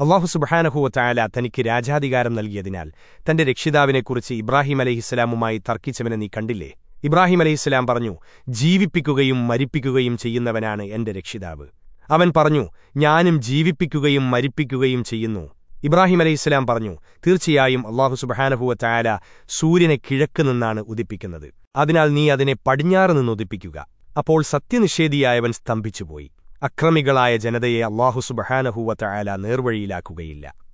അള്ളാഹു സുബഹാനഹുവറ്റായാല തനിക്ക് രാജാധികാരം നൽകിയതിനാൽ തന്റെ രക്ഷിതാവിനെക്കുറിച്ച് ഇബ്രാഹിം അലഹിസ്സലാമുമായി തർക്കിച്ചവനെ നീ കണ്ടില്ലേ? ഇബ്രാഹിം അലഹിസ്സലാം പറഞ്ഞു ജീവിപ്പിക്കുകയും മരിപ്പിക്കുകയും ചെയ്യുന്നവനാണ് എന്റെ രക്ഷിതാവ്. അവൻ പറഞ്ഞു ഞാനും ജീവിപ്പിക്കുകയും മരിപ്പിക്കുകയും ചെയ്യുന്നു. ഇബ്രാഹിം അലൈഹിസ്സലാം പറഞ്ഞു തീർച്ചയായും അള്ളാഹു സുബഹാനഹുവറ്റായാല സൂര്യനെ കിഴക്ക് നിന്നാണ് ഉദിപ്പിക്കുന്നത്. അതിനാൽ നീ അതിനെ പടിഞ്ഞാറ് നിന്ന് ഉദിപ്പിക്കുക. അപ്പോൾ സത്യനിഷേധിയായവൻ സ്തംഭിച്ചുപോയി. അക്രമികളായ ജനതയെ അള്ളാഹു ആല നേർവഴിയിലാക്കുകയില്ല.